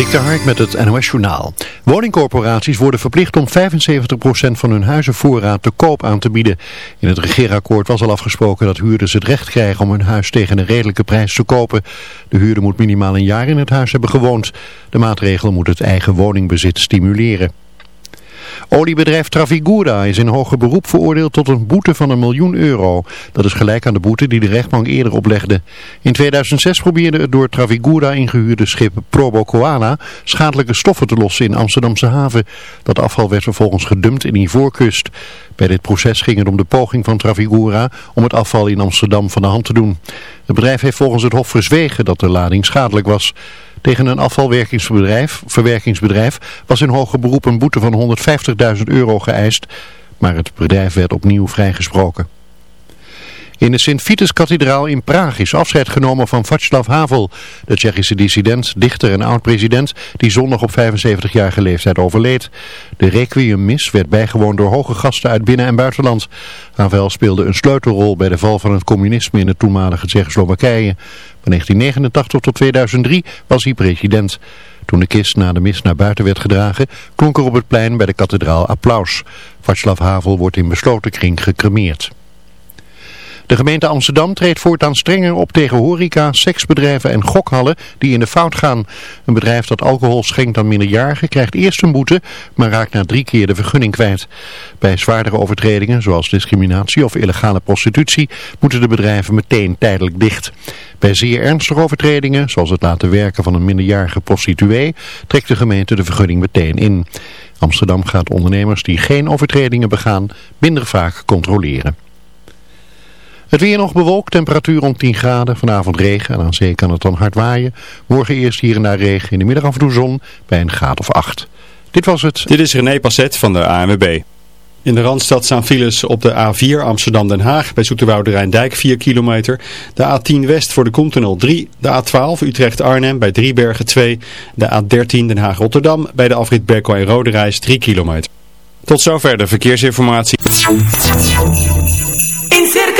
Dik Hark met het NOS Journaal. Woningcorporaties worden verplicht om 75% van hun huizenvoorraad te koop aan te bieden. In het regeerakkoord was al afgesproken dat huurders het recht krijgen om hun huis tegen een redelijke prijs te kopen. De huurder moet minimaal een jaar in het huis hebben gewoond. De maatregel moet het eigen woningbezit stimuleren. Oliebedrijf Trafigura is in hoger beroep veroordeeld tot een boete van een miljoen euro. Dat is gelijk aan de boete die de rechtbank eerder oplegde. In 2006 probeerde het door Trafigura ingehuurde schip Probo Koala schadelijke stoffen te lossen in Amsterdamse haven. Dat afval werd vervolgens gedumpt in Ivoorkust. Bij dit proces ging het om de poging van Trafigura om het afval in Amsterdam van de hand te doen. Het bedrijf heeft volgens het Hof verzwegen dat de lading schadelijk was. Tegen een afvalwerkingsbedrijf verwerkingsbedrijf was in hoger beroep een boete van 150.000 euro geëist, maar het bedrijf werd opnieuw vrijgesproken. In de Sint-Vitus-kathedraal in Praag is afscheid genomen van Václav Havel, de Tsjechische dissident, dichter en oud-president die zondag op 75-jarige leeftijd overleed. De requiemmis werd bijgewoond door hoge gasten uit binnen- en buitenland. Havel speelde een sleutelrol bij de val van het communisme in het toenmalige Tsjechoslowakije. Van 1989 tot 2003 was hij president. Toen de kist na de mis naar buiten werd gedragen, klonk er op het plein bij de kathedraal applaus. Václav Havel wordt in besloten kring gecremeerd. De gemeente Amsterdam treedt voortaan strenger op tegen horeca, seksbedrijven en gokhallen die in de fout gaan. Een bedrijf dat alcohol schenkt aan minderjarigen krijgt eerst een boete, maar raakt na drie keer de vergunning kwijt. Bij zwaardere overtredingen, zoals discriminatie of illegale prostitutie, moeten de bedrijven meteen tijdelijk dicht. Bij zeer ernstige overtredingen, zoals het laten werken van een minderjarige prostituee, trekt de gemeente de vergunning meteen in. Amsterdam gaat ondernemers die geen overtredingen begaan minder vaak controleren. Het weer nog bewolkt, temperatuur om 10 graden, vanavond regen en aan zee kan het dan hard waaien. Morgen eerst hier en daar regen, in de middag af en toe zon bij een graad of 8. Dit was het. Dit is René Passet van de ANWB. In de Randstad staan files op de A4 Amsterdam-Den Haag bij Zoeterwoude Rijndijk 4 kilometer. De A10 West voor de Koentunnel 3. De A12 Utrecht-Arnhem bij Driebergen 2. De A13 Den Haag-Rotterdam bij de afrit Berkel en Rode Reis 3 kilometer. Tot zover de verkeersinformatie.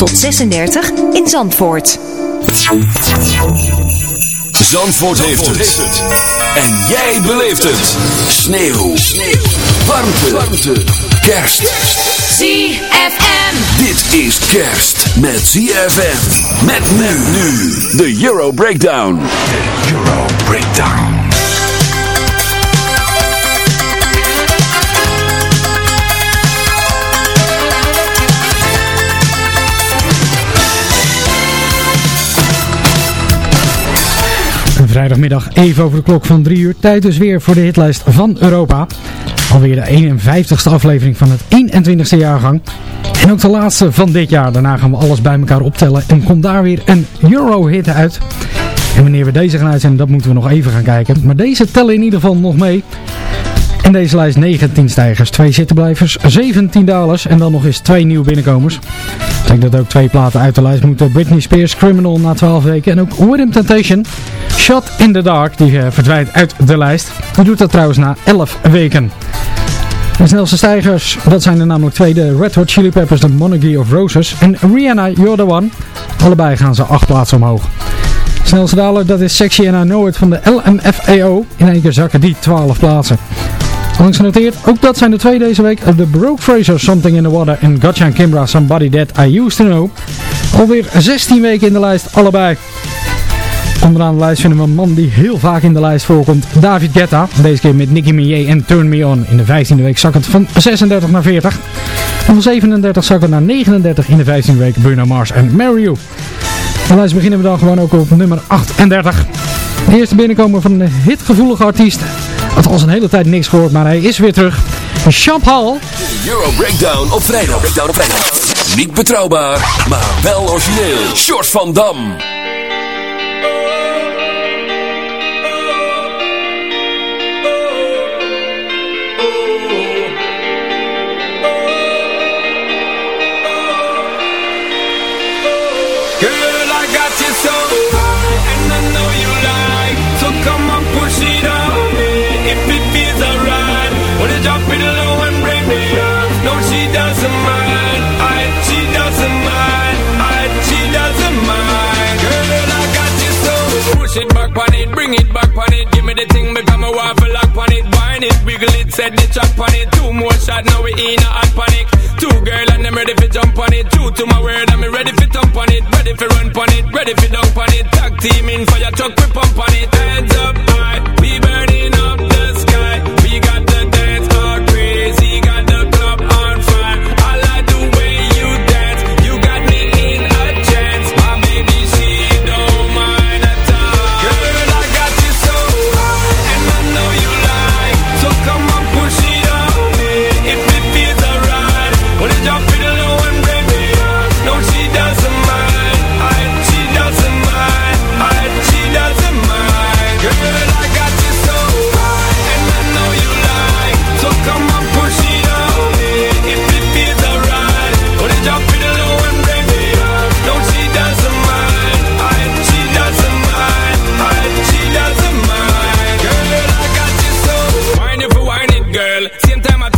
tot 36 in Zandvoort. Zandvoort, heeft, het. En jij beleeft het. Sneeuw. Sneeuw. Warmte. Warmte. Kerst. ZFM. Dit is kerst met ZFM. Met men nu. De Euro Breakdown. De Euro Breakdown. Vrijdagmiddag even over de klok van 3 uur. Tijd dus weer voor de hitlijst van Europa. Alweer de 51ste aflevering van het 21ste jaargang. En ook de laatste van dit jaar. Daarna gaan we alles bij elkaar optellen. En komt daar weer een Euro-hit uit. En wanneer we deze gaan uitzenden, dat moeten we nog even gaan kijken. Maar deze tellen in ieder geval nog mee. In deze lijst 19 stijgers, 2 zittenblijvers, 17 dalers en dan nog eens 2 nieuwe binnenkomers. Ik denk dat ook twee platen uit de lijst moeten. Britney Spears, Criminal na 12 weken. En ook Rhythm Temptation, Shot in the Dark, die uh, verdwijnt uit de lijst. Die doet dat trouwens na 11 weken. De snelste stijgers, dat zijn er namelijk twee. De Red Hot Chili Peppers, de Monarchy of Roses. En Rihanna, You're the One. Allebei gaan ze acht plaatsen omhoog. Snelste daler, dat is Sexy and I Know It van de LMFAO. In één keer zakken die 12 plaatsen. Langs genoteerd, ook dat zijn de twee deze week. De Broke Fraser, Something in the Water. En Gotcha Kimbra, Somebody That I Used to Know. Alweer 16 weken in de lijst, allebei. Onderaan de lijst vinden we een man die heel vaak in de lijst voorkomt. David Guetta. Deze keer met Nicki Minaj en Turn Me On. In de 15e week zakkend van 36 naar 40. En van 37 zakkend naar 39 in de 15e week Bruno Mars en Mary You. De lijst beginnen we dan gewoon ook op nummer 38. De eerste binnenkomer van een hitgevoelige artiest. Had al zijn hele tijd niks gehoord, maar hij is weer terug. Champ Hall. Euro Breakdown op vrijdag. Breakdown op vrijdag. Niet betrouwbaar, maar wel origineel. Short van Dam. Bring it back on it. Give me the thing, become a waffle lock on it. Wine it, wiggle it, set the chop on it. Two more shot, now we in a hot panic. Two girl and I'm ready for jump on it. True to my word, I'm ready for thump on it. Ready for run on it, ready for dunk on it. Tag team in fire truck, we pump on it. Hands up high, we burning up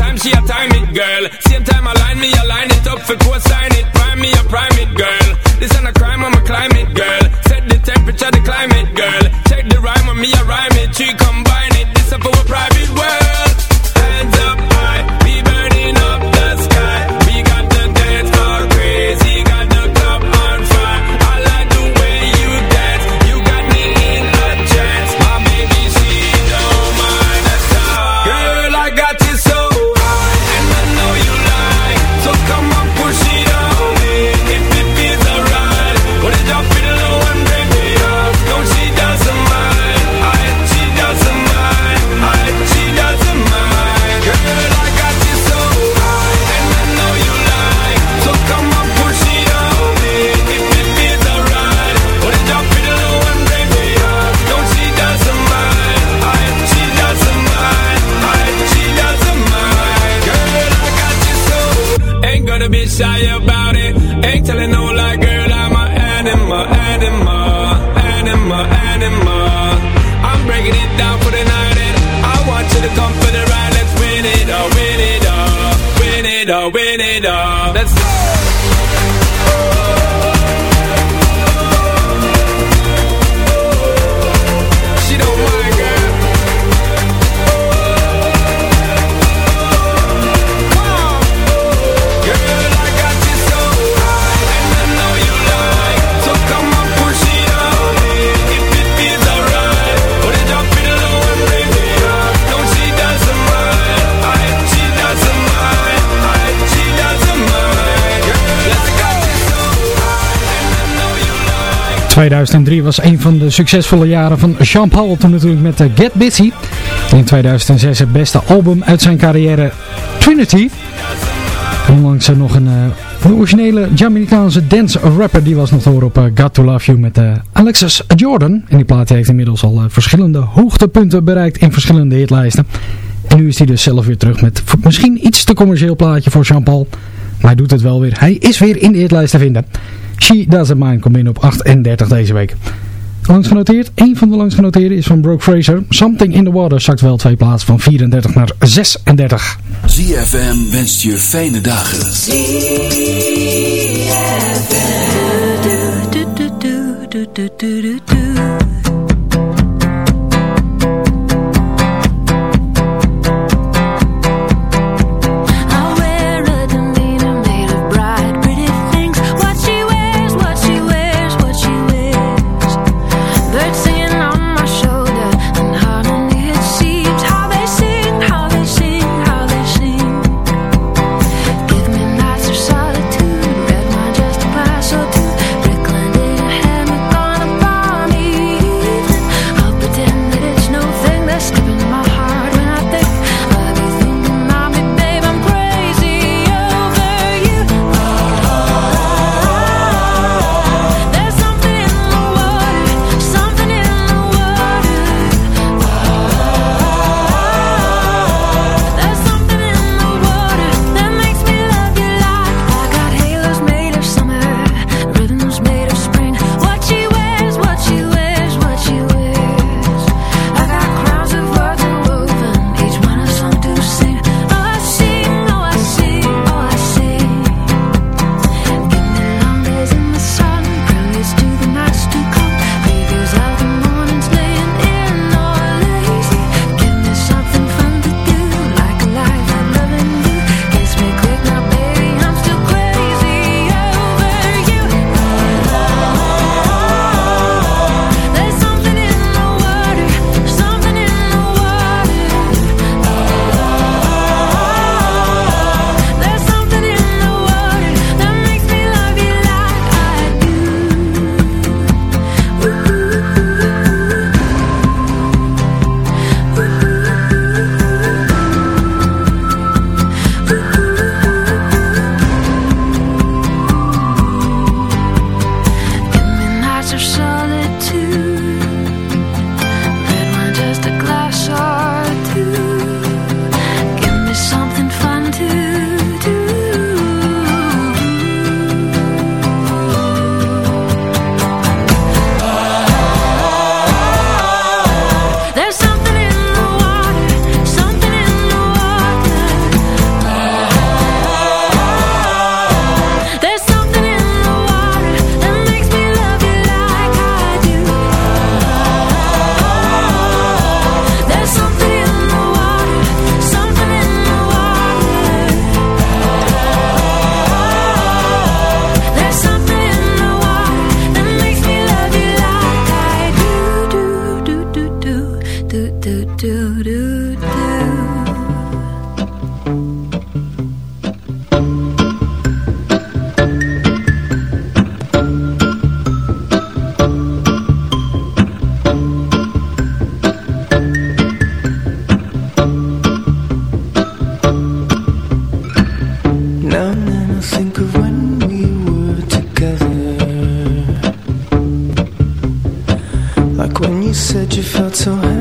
time, she a time it, girl. Same time, I line me, I line it up for co-sign it. Prime me, I prime it, girl. This ain't a crime, I'm a climate, girl. Set the temperature, the climate, girl. Check the rhyme on me, I rhyme it. She combine it. This up for a private world. Shy about it. Ain't telling no lie, girl. I'm a animal, animal, animal, animal. I'm breaking it down for the night, and I want you to come for the ride. Let's win it all, win it all, win it all, win it all. Let's go. 2003 was een van de succesvolle jaren van Jean Paul. Toen natuurlijk met eh, Get Busy. In 2006 het beste album uit zijn carrière Trinity. Onlangs nog een, eh, een originele Jamaicaanse dance rapper. Die was nog te horen op eh, Got To Love You met eh, Alexis Jordan. En die plaat heeft inmiddels al verschillende hoogtepunten bereikt in verschillende hitlijsten. En nu is hij dus zelf weer terug met misschien iets te commercieel plaatje voor Jean Paul. Maar hij doet het wel weer. Hij is weer in de hitlijst te vinden. She Doesn't Mind komt in op 38 deze week. Langs genoteerd. Een van de langs genoteerd is van Broke Fraser. Something in the Water zakt wel twee plaatsen van 34 naar 36. ZFM wenst je fijne dagen. ZFM. to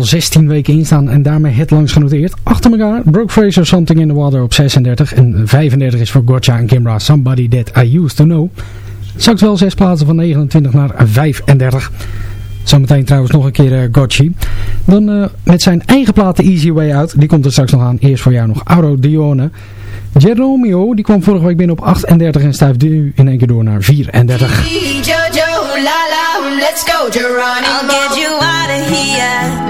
al 16 weken in staan en daarmee het langs genoteerd. Achter elkaar, Brooke Fraser, Something in the Water op 36 en 35 is voor Gotcha en Kimbra, Somebody That I Used To Know. Straks wel zes plaatsen van 29 naar 35. Zometeen trouwens nog een keer uh, Gotchi. Dan uh, met zijn eigen platen Easy Way Out. Die komt er straks nog aan. Eerst voor jou nog Auro Dione. Geromeo, die kwam vorige week binnen op 38 en stuift nu in één keer door naar 34. Jojo, la la, let's go Geronimo. I'll get you out of here.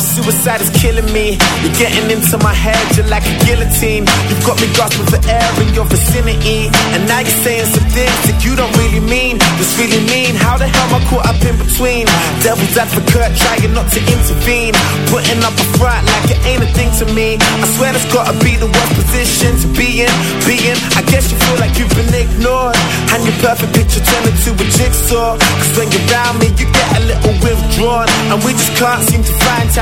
suicide is killing me. You're getting into my head, you're like a guillotine. You've got me gasping for air in your vicinity. And now you're saying some things that you don't really mean. This really mean. How the hell am I caught up in between? Devil's advocate, trying not to intervene. Putting up a front like it ain't a thing to me. I swear that's gotta be the worst position to be in. Being, I guess you feel like you've been ignored. And your perfect picture turned into a jigsaw. Cause when you're around me, you get a little withdrawn. And we just can't seem to find time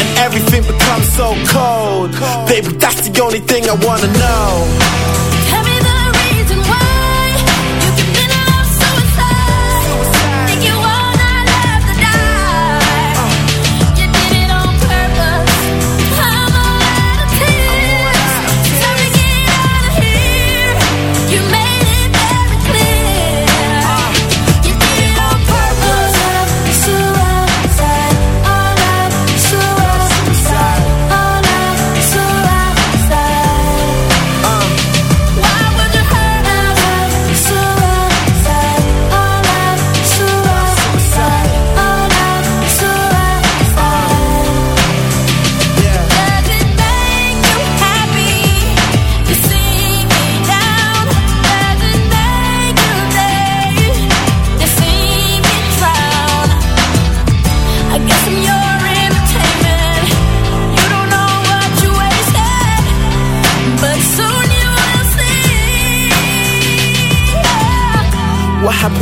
And everything becomes so cold. Baby, that's the only thing I wanna know.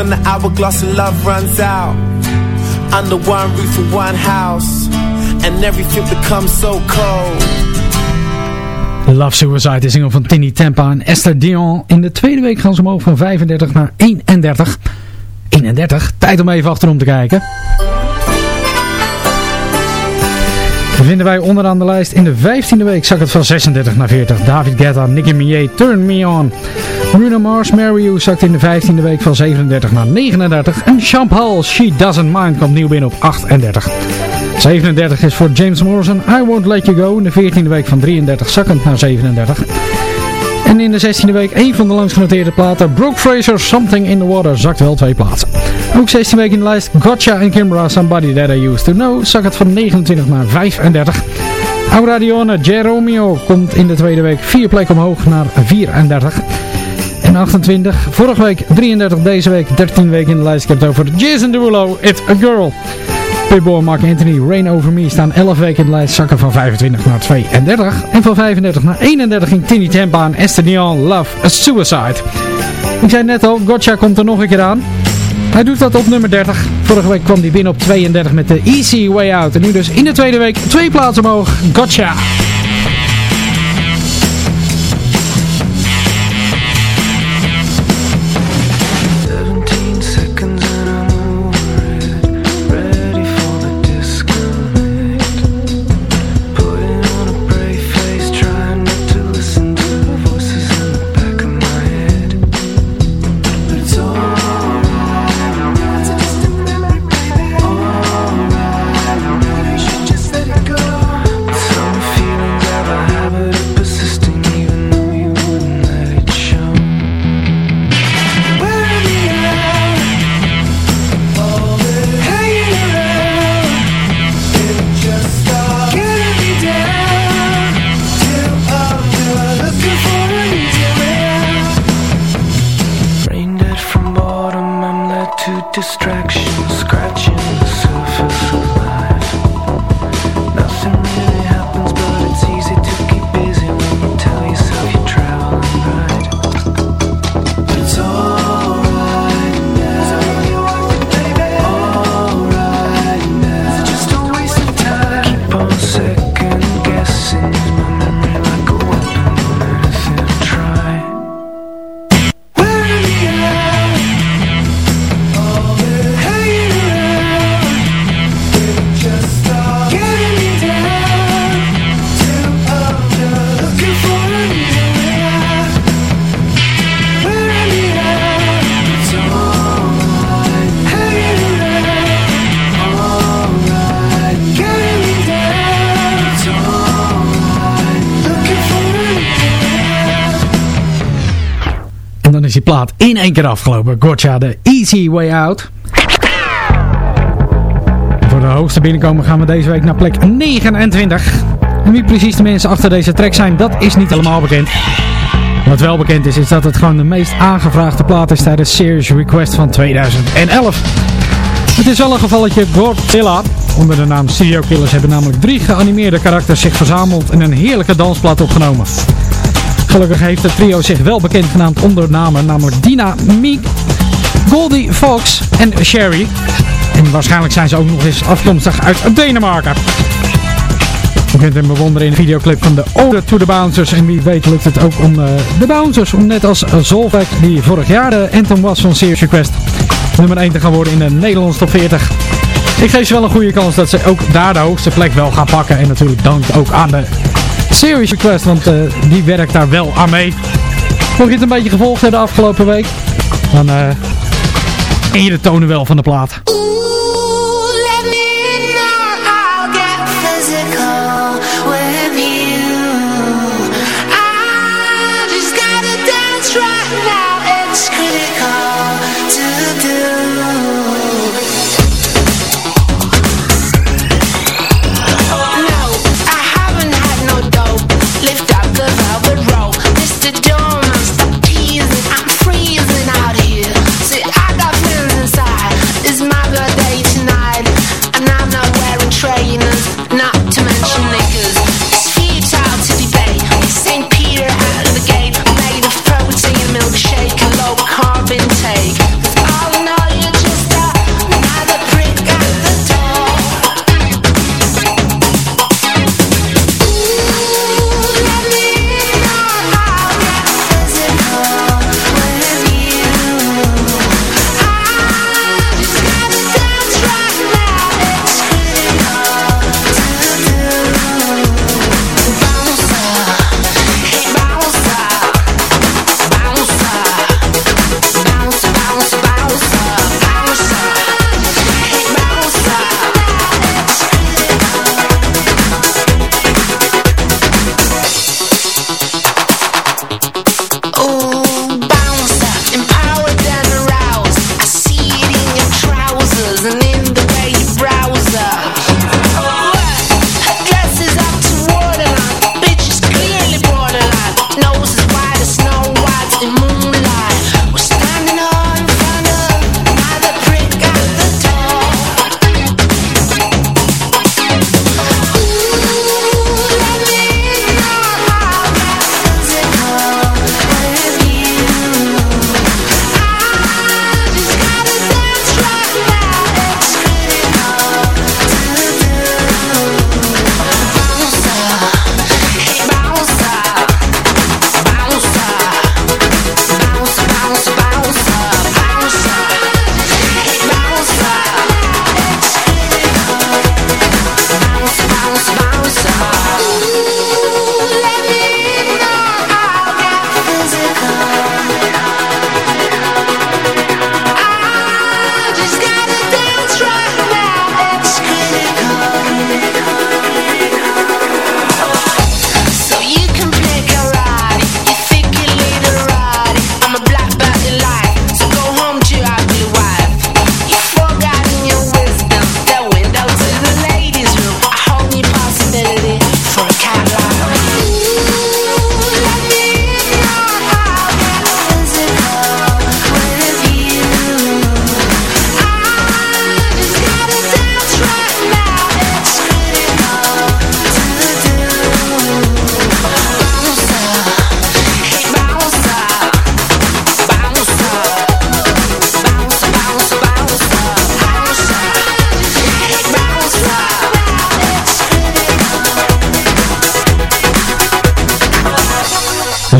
When the hourglass of love runs out? Under one roof in one house, and everything becomes so cold. Love Suicide, de single van Tinny Tempa en Esther Dion. In de tweede week gaan ze omhoog van 35 naar 31. 31, tijd om even achterom te kijken. Vinden wij onderaan de lijst in de 15e week zak het van 36 naar 40. David Guetta, Nicki Minaj, Turn Me On. Bruno Mars, Marry You zakt in de 15e week van 37 naar 39. En Champal, She Doesn't Mind komt nieuw binnen op 38. 37 is voor James Morrison, I Won't Let You Go. In de 14e week van 33 zakkend naar 37. En in de 16e week een van de langst genoteerde platen. Brooke Fraser, Something in the Water, zakt wel twee plaatsen. Ook 16 week in de lijst. Gotcha en Kimbra, Somebody That I Used To Know, zakt het van 29 naar 35. Auradione, Jeromeo komt in de tweede week vier plekken omhoog naar 34. En 28, vorige week 33, deze week 13 weken in de lijst. Ik heb het over Jason Derulo, It's a Girl. Pitbull, Mark Anthony, Rain Over Me staan 11 weken in de lijst, zakken van 25 naar 32. En van 35 naar 31 ging Tinny Tempa en Esther Dion, Love, a Suicide. Ik zei net al, Gotcha komt er nog een keer aan. Hij doet dat op nummer 30. Vorige week kwam hij binnen op 32 met de Easy Way Out. En nu dus in de tweede week twee plaatsen omhoog. Gotcha! In één keer afgelopen. Gotcha, de Easy Way Out. Voor de hoogste binnenkomen gaan we deze week naar plek 29. En wie precies de mensen achter deze track zijn, dat is niet helemaal bekend. Wat wel bekend is, is dat het gewoon de meest aangevraagde plaat is tijdens Series Request van 2011. Het is wel een gevalletje Godzilla. Onder de naam Studio Killers hebben namelijk drie geanimeerde karakters zich verzameld en een heerlijke dansplaat opgenomen. Gelukkig heeft het trio zich wel bekend genaamd onder namen, namelijk Dina, Meek, Goldie Fox en Sherry. En waarschijnlijk zijn ze ook nog eens afkomstig uit Denemarken. Je kunt hem bewonderen in de videoclip van de Ode to the Bouncers. En wie weet lukt het ook om uh, de Bouncers, om net als Zolvac, die vorig jaar de anthem was van Serious Request, nummer 1 te gaan worden in de Nederlandse top 40. Ik geef ze wel een goede kans dat ze ook daar de hoogste plek wel gaan pakken. En natuurlijk dank ook aan de Serious Request, want uh, die werkt daar wel aan mee. Mocht je het een beetje gevolgd hebben de afgelopen week, dan uh, ken je de tonen wel van de plaat.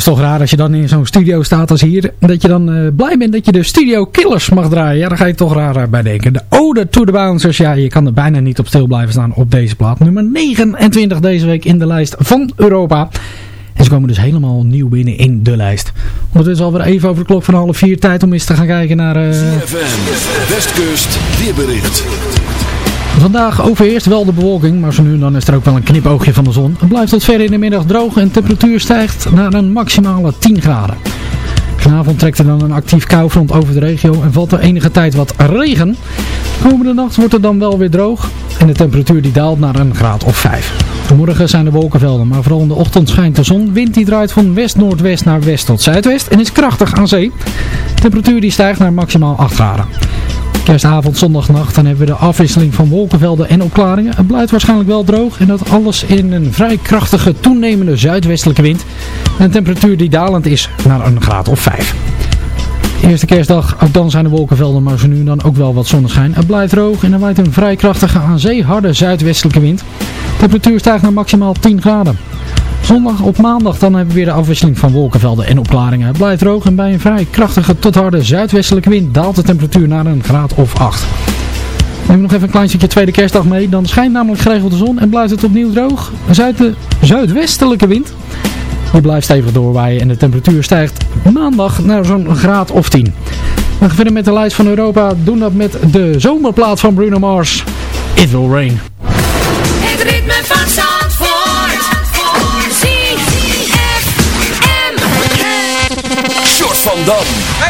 Is toch raar als je dan in zo'n studio staat als hier. Dat je dan uh, blij bent dat je de Studio Killers mag draaien. Ja, daar ga je toch raar bij denken. De Ode to the Bouncers. Ja, je kan er bijna niet op stil blijven staan op deze plaat. Nummer 29 deze week in de lijst van Europa. En ze komen dus helemaal nieuw binnen in de lijst. Ondertussen alweer even over de klok van half vier. Tijd om eens te gaan kijken naar... Uh... CFM, Westkust, weerbericht. Vandaag overheerst wel de bewolking, maar zo nu dan is er ook wel een knipoogje van de zon. Het blijft tot ver in de middag droog en de temperatuur stijgt naar een maximale 10 graden. Vanavond trekt er dan een actief koufront over de regio en valt er enige tijd wat regen. Komende nacht wordt het dan wel weer droog en de temperatuur die daalt naar een graad of 5. Morgen zijn er wolkenvelden, maar vooral in de ochtend schijnt de zon. Wind die draait van west-noordwest naar west tot zuidwest en is krachtig aan zee. De temperatuur die stijgt naar maximaal 8 graden. Kerstavond, zondagnacht, dan hebben we de afwisseling van wolkenvelden en opklaringen. Het blijft waarschijnlijk wel droog en dat alles in een vrij krachtige toenemende zuidwestelijke wind. En een temperatuur die dalend is naar een graad of 5. Eerste kerstdag, ook dan zijn de wolkenvelden, maar zo nu dan ook wel wat zonneschijn. Het blijft droog en er waait een vrij krachtige aan zee harde zuidwestelijke wind. De temperatuur stijgt naar maximaal 10 graden. Zondag op maandag dan hebben we weer de afwisseling van wolkenvelden en opklaringen. Het blijft droog en bij een vrij krachtige tot harde zuidwestelijke wind daalt de temperatuur naar een graad of 8. Neem nog even een klein stukje tweede kerstdag mee. Dan schijnt namelijk geregeld de zon en blijft het opnieuw droog. Zuid de zuidwestelijke wind. Die blijft stevig doorwaaien en de temperatuur stijgt maandag naar zo'n graad of 10. We gaan verder met de lijst van Europa. Doen dat met de zomerplaat van Bruno Mars. It Will Rain. Het ritme van Zandvoort. ZFM. Short van Dam.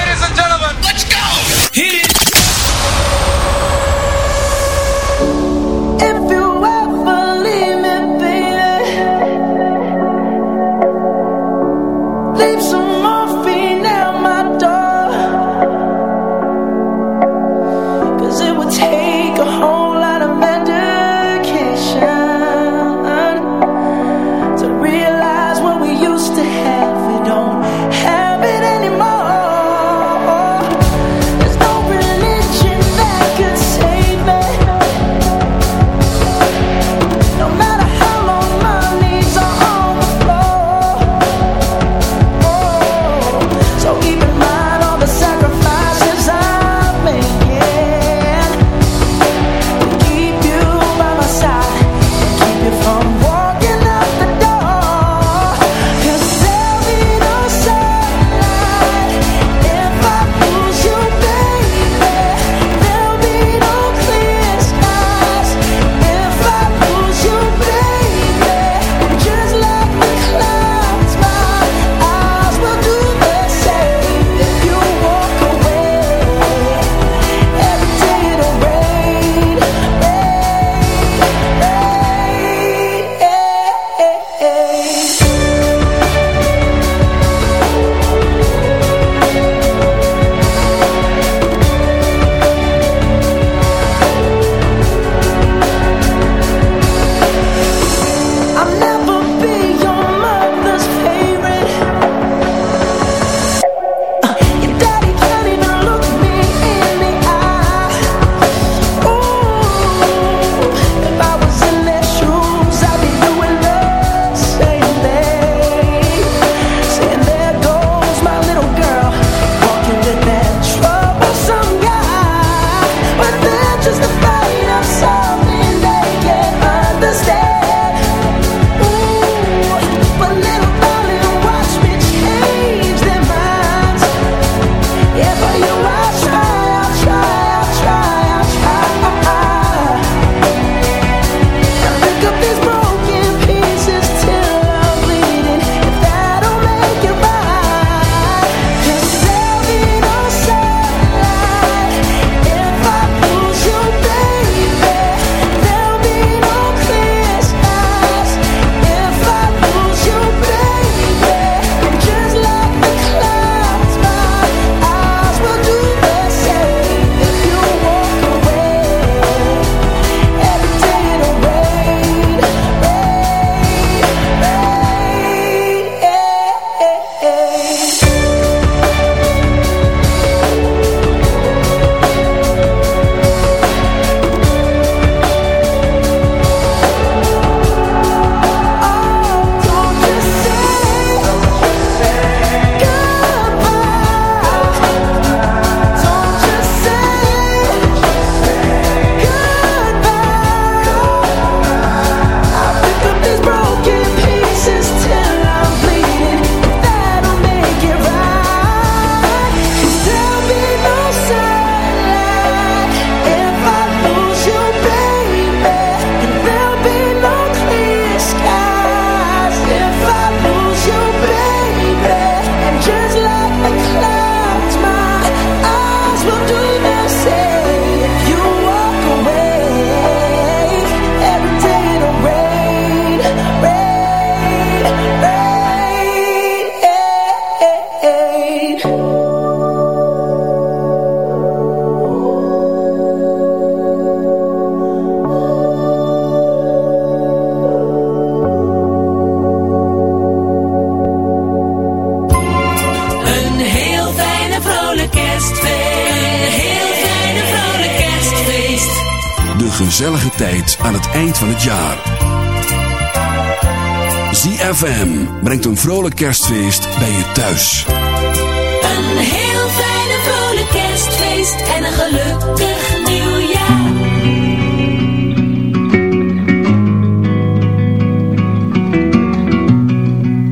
ZFM brengt een vrolijk kerstfeest bij je thuis. Een heel fijne vrolijk kerstfeest en een gelukkig nieuwjaar.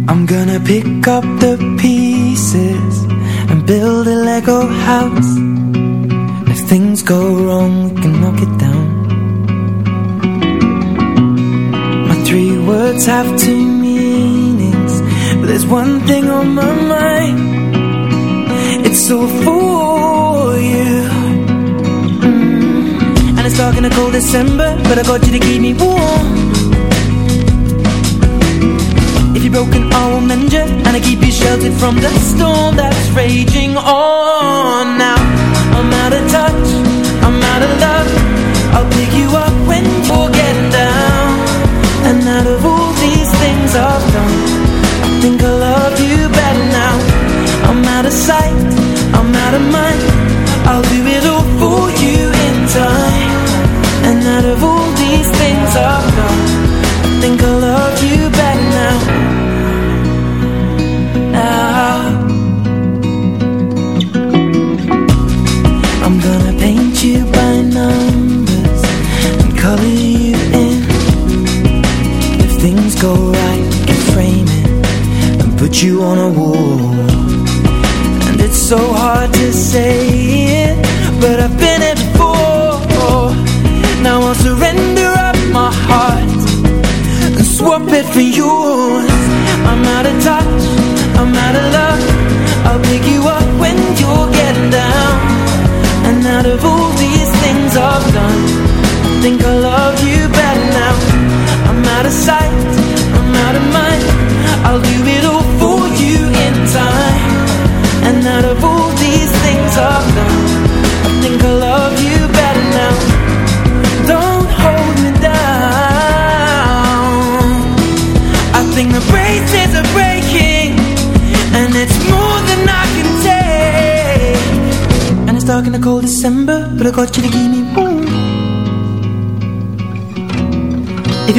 I'm gonna pick up the pieces and build a Lego house. If things go wrong, we can knock it down. My three words have there's one thing on my mind. It's all for you. Mm. And it's dark in a cold December, but I got you to keep me warm. If you're broken, I will mend you And I keep you sheltered from the storm that's raging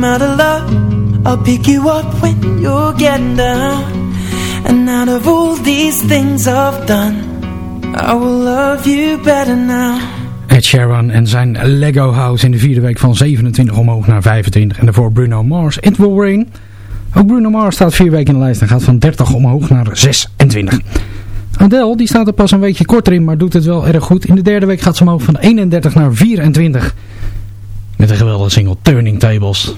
I'm out of love. I'll pick you up when you're getting down. And out of all these things I've done, I will love you better now. Ed Sheeran en zijn Lego House in de vierde week van 27 omhoog naar 25. En daarvoor Bruno Mars, It Will Rain. Ook Bruno Mars staat vier weken in de lijst en gaat van 30 omhoog naar 26. Adele, die staat er pas een weekje korter in, maar doet het wel erg goed. In de derde week gaat ze omhoog van 31 naar 24. Met een geweldige single Turning Tables.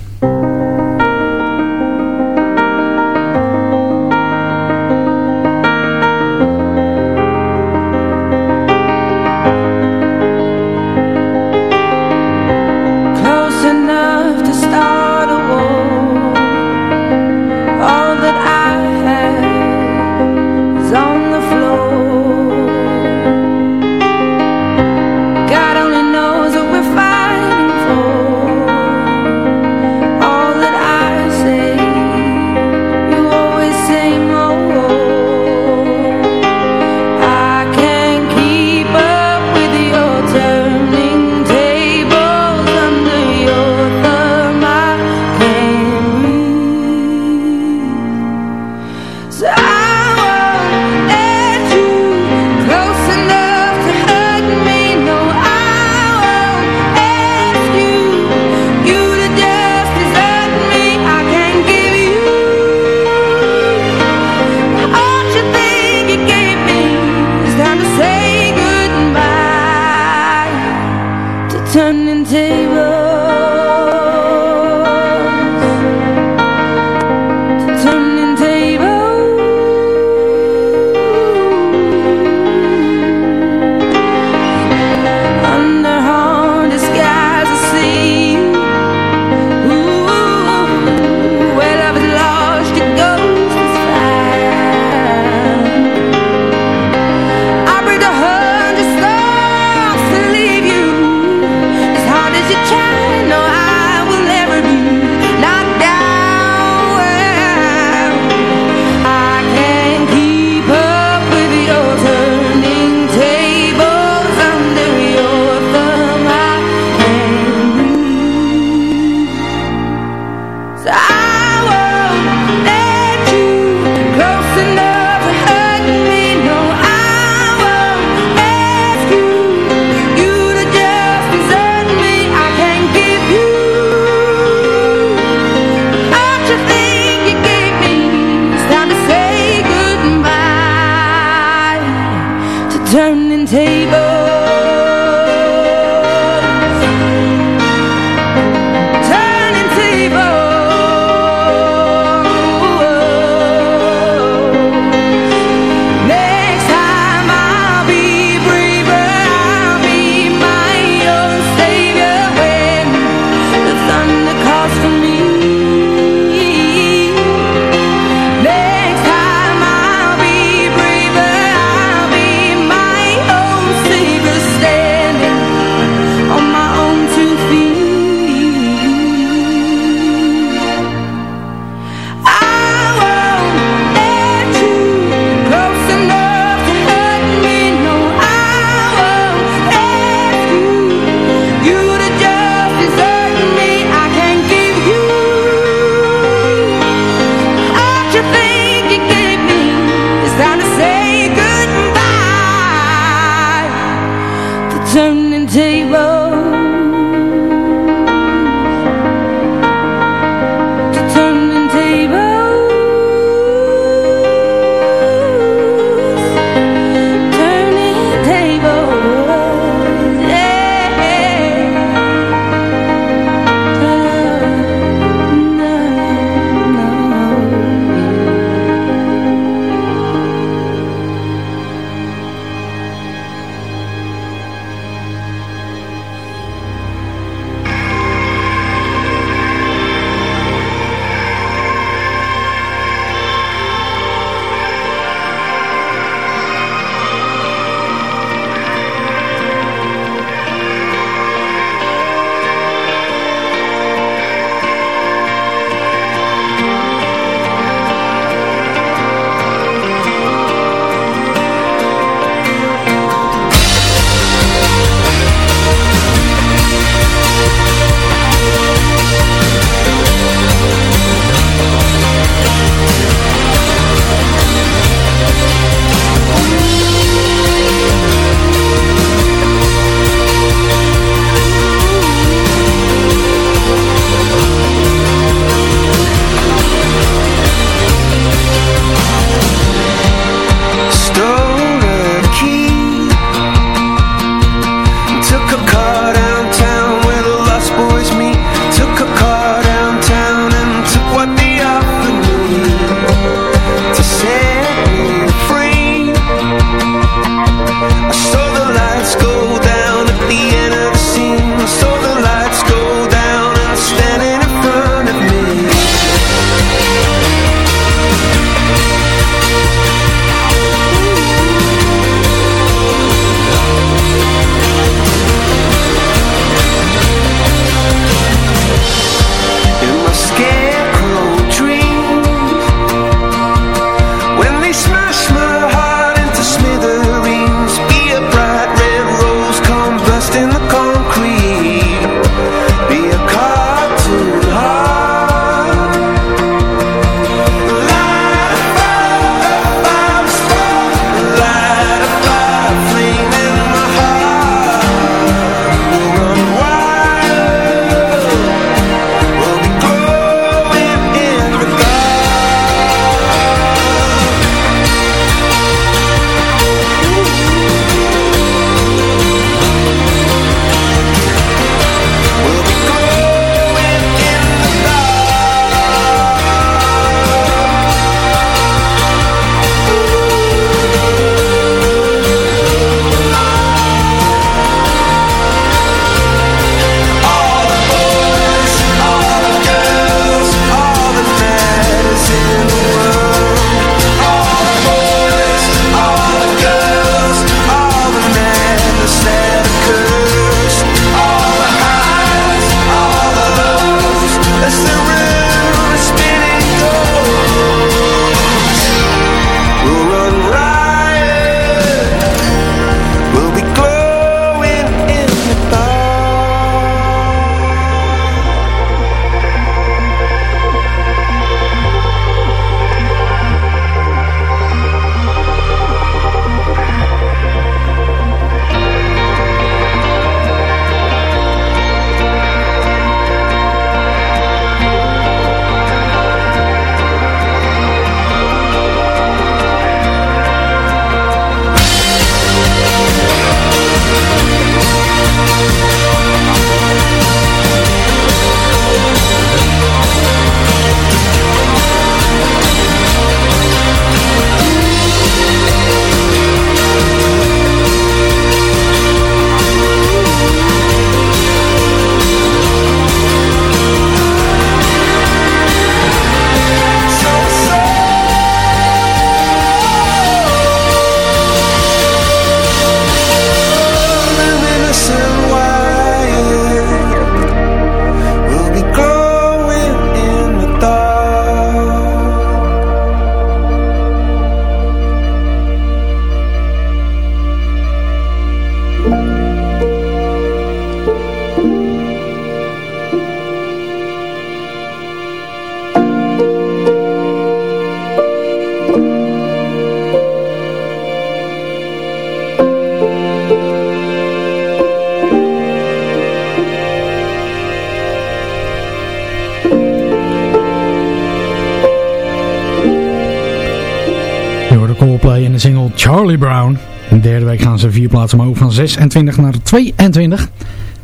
Coldplay en de single Charlie Brown. In de derde week gaan ze vier plaatsen omhoog van 26 naar 22.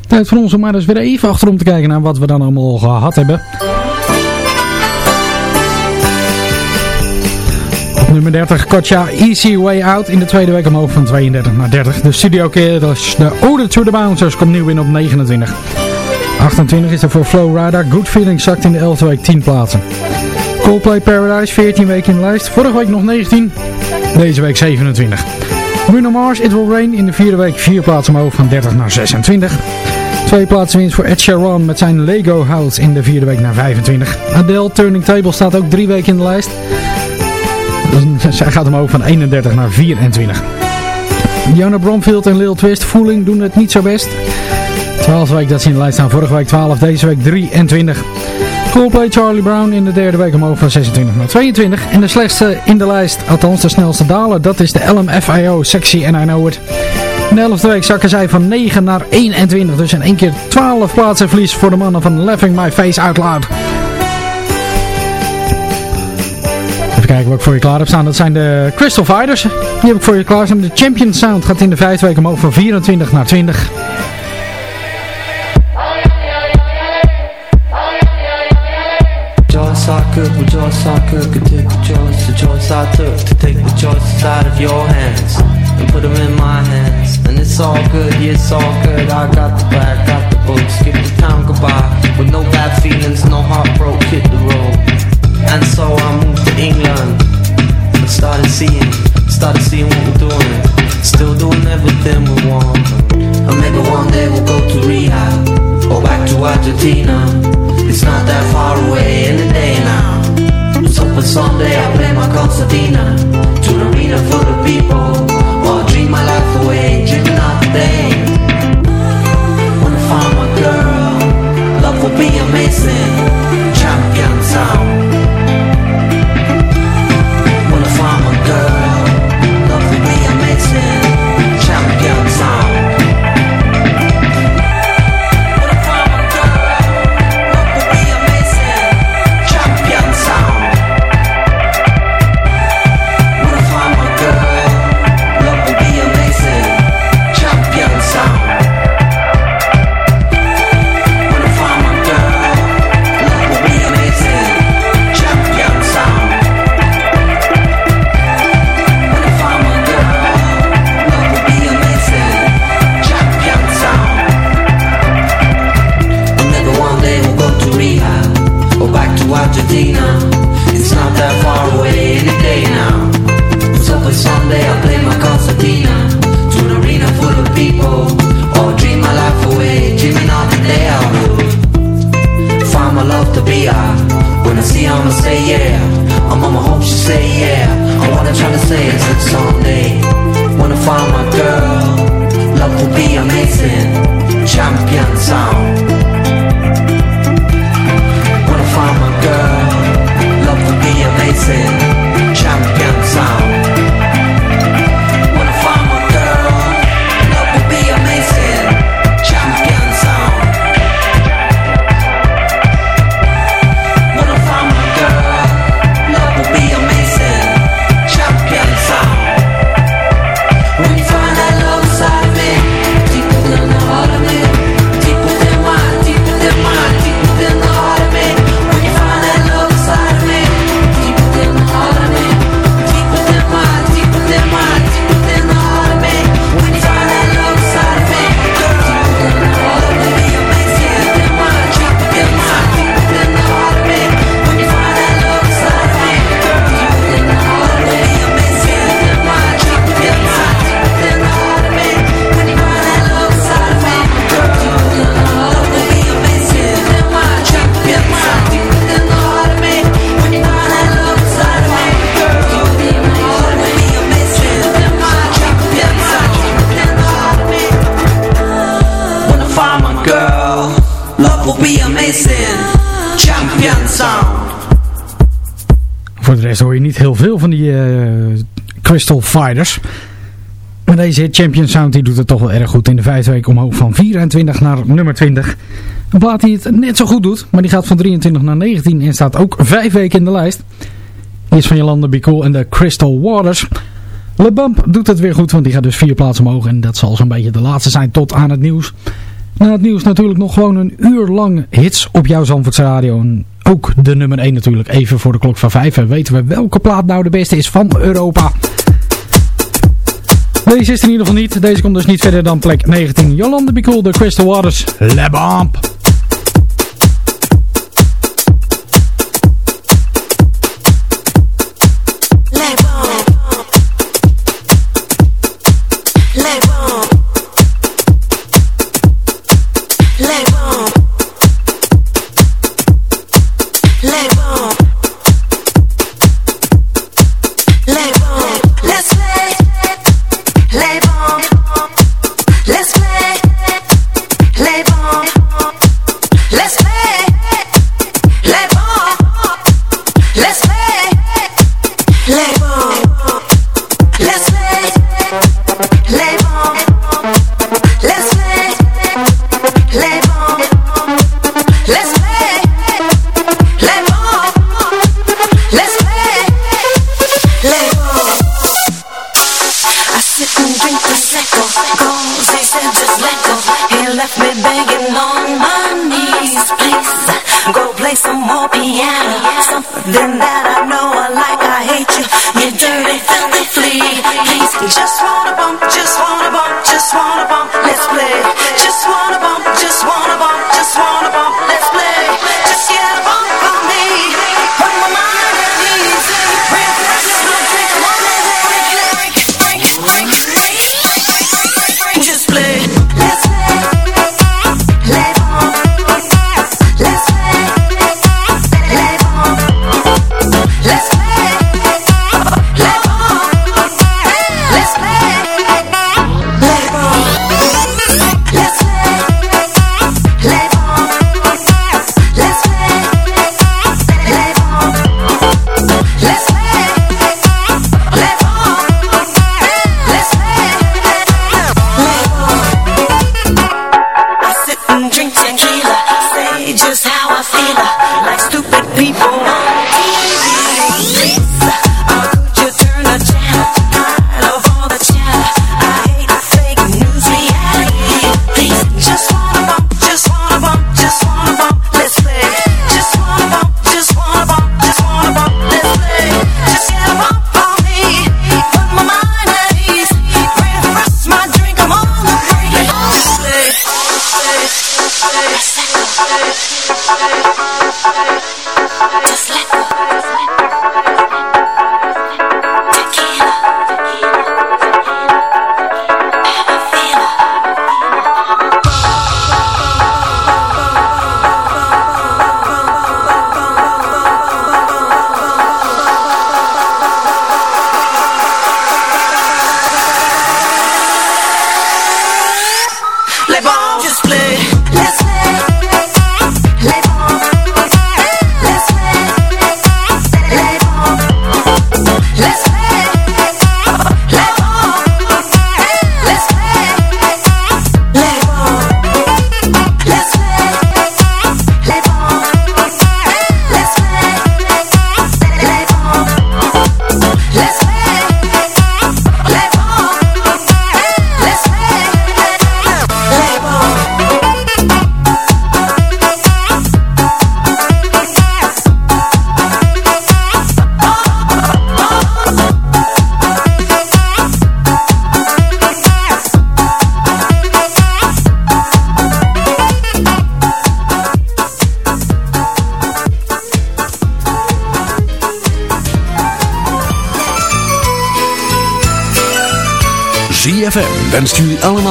Tijd voor ons om maar eens weer even achterom te kijken naar wat we dan allemaal gehad hebben. Op nummer 30 Katja Easy Way Out in de tweede week omhoog van 32 naar 30. De studio Killers, de Ode to the Bouncers komt nieuw in op 29. 28 is er voor Flow Rider. Good Feeling zakt in de 11e week 10 plaatsen. Coldplay Paradise, 14 weken in de lijst. Vorige week nog 19. Deze week 27. Bruno Mars, It Will Rain in de vierde week 4 plaatsen omhoog van 30 naar 26. Twee plaatsen winst voor Ed Sheeran met zijn Lego House in de vierde week naar 25. Adele Turning Table staat ook drie weken in de lijst. Zij gaat omhoog van 31 naar 24. Diana Bromfield en Lil Twist, Fooling doen het niet zo best. 12 week dat ze in de lijst staan. Vorige week 12, deze week 23. Coldplay Charlie Brown in de derde week omhoog van 26 naar 22. En de slechtste in de lijst, althans de snelste daler, dat is de LMFIO Sexy and I Know It. In de elfde week zakken zij van 9 naar 21. Dus in één keer 12 plaatsen verlies voor de mannen van Laughing My Face Out Loud. Even kijken wat ik voor je klaar heb staan. Dat zijn de Crystal Fighters. Die heb ik voor je klaar staan. De Champion Sound gaat in de vijfde week omhoog van 24 naar 20. Could, the choice I could, could take the choice, the choice I took to take the choices out of your hands and put them in my hands. And it's all good, yeah, it's all good. I got the bag, got the book, skip the town goodbye with no bad feelings, no heartbroken, hit the road. And so I moved to England and started seeing, started seeing what we're doing, still doing everything we want. And maybe one day we'll go to rehab or back to Argentina. It's not that far Let's someday I'll play my concertina to an arena full of people. Or dream my life away, dreaming the day. Wanna find my girl, love will be amazing. Champion sound. Fighters. Maar deze Champion Sound die doet het toch wel erg goed. In de vijf weken omhoog van 24 naar nummer 20. Een plaat die het net zo goed doet. Maar die gaat van 23 naar 19 en staat ook vijf weken in de lijst. Is van Jolanda Bicol en de Crystal Waters. Le Bump doet het weer goed, want die gaat dus vier plaatsen omhoog. En dat zal zo'n beetje de laatste zijn tot aan het nieuws. Na het nieuws natuurlijk nog gewoon een uur lang hits op jouw Zandvoortse radio. Ook de nummer 1 natuurlijk, even voor de klok van 5. En weten we welke plaat nou de beste is van Europa. Deze is in ieder geval niet. Deze komt dus niet verder dan plek 19. Jolande Bicool, de Crystal Waters. Le Bomp.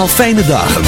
fijne dagen.